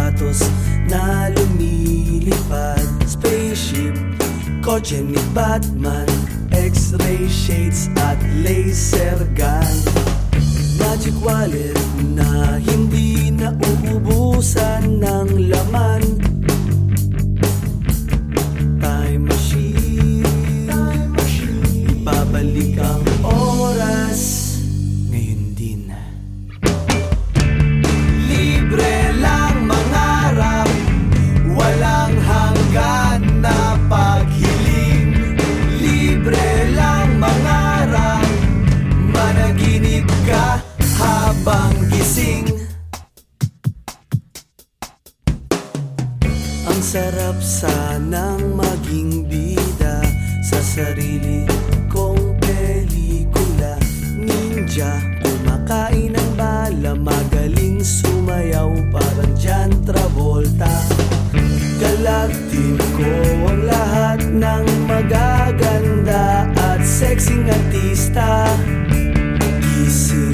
sapatos na lumilipad. Spaceship, kotse ni Batman X-ray shades at laser gun. Magic wallet na hindi na nauubusan ng laman. Sarap sanang maging bida Sa sarili kong pelikula. Ninja, kumakain ng bala Magaling sumayaw parang John Travolta. Galactic ko ang lahat ng magaganda At sexy artista. Gising